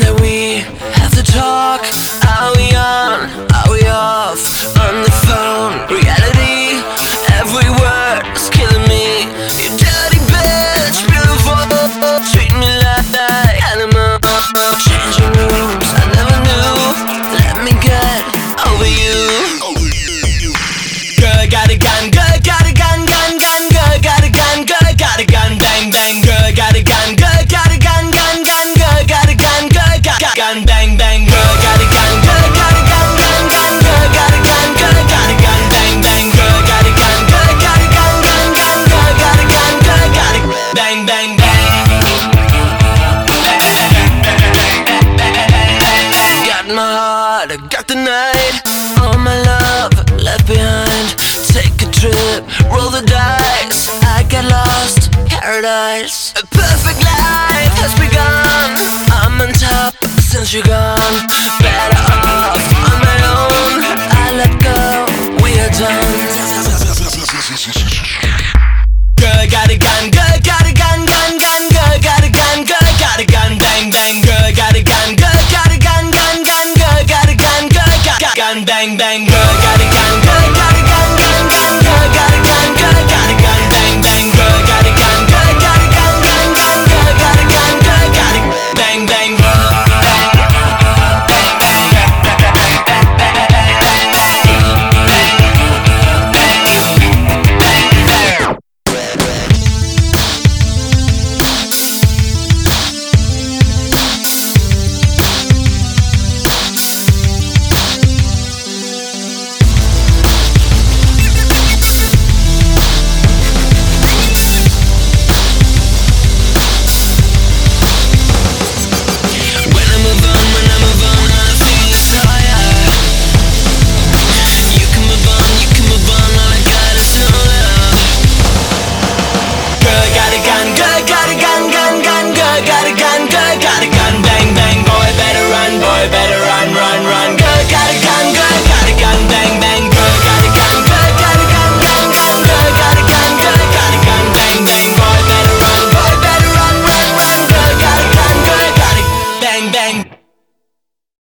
that we heart, I got the night. All my love left behind. Take a trip, roll the dice. I got lost, paradise. A perfect life has begun. I'm on top since you're gone. gun bang bang girl got it gun gun gun